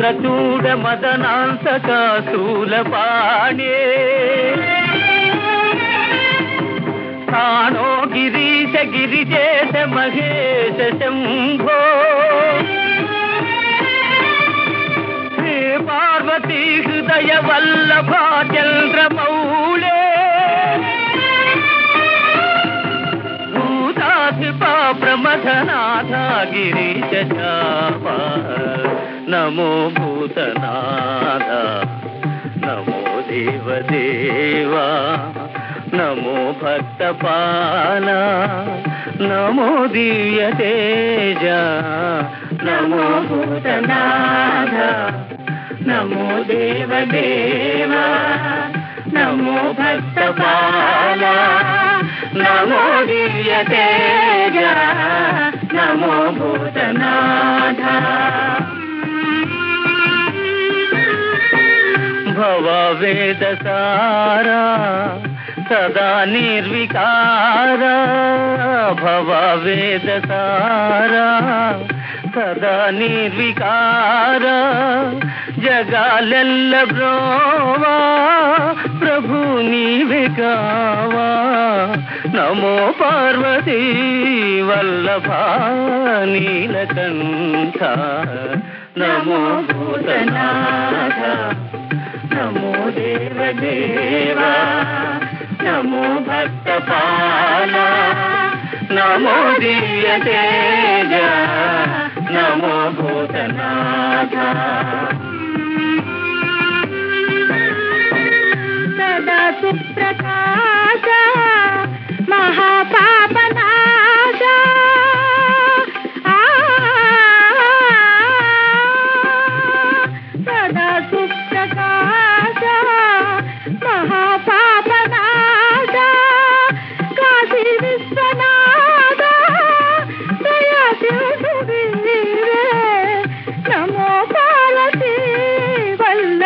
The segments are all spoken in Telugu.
చంద్రచూడ మదనాంతక శూలపాణే తానో గిరీశ గిరిజేశ మహేశ శంభో. శ్రీ పార్వతీ హృదయ వల్లభా చంద్రమౌళే భూతాధిపా ప్రమథనాథ గిరీశ నమో భూతనాథ నమో దేవదేవా నమో భక్తపాల నమో దివ్య తేజ నమో భూతనాథ నమో దేవదేవా నమో భక్తపాల నమో దివ్య తేజ నమో భూతనాథ. भवा वेदसारा सदा निर्विकारा। भवा वेदसारा सदा निर्विकारा। जगालल्ल ब्रोवा प्रभु निविकावा नमो पार्वती वल्लभा नीलकण्ठ नमो भूतनाथ। नमो देवदेवा नमो भक्तपाला नमो दीयतेजा नमो भूतनाथा।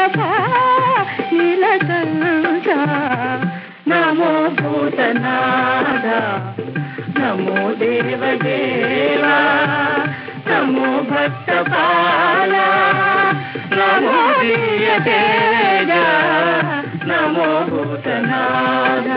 వల్లభ నీలకంఠ నమో భూతనాథ నమో దేవదేవా నమో భక్తపాల నమో దివ్య తేజ నమో భూతనాథ.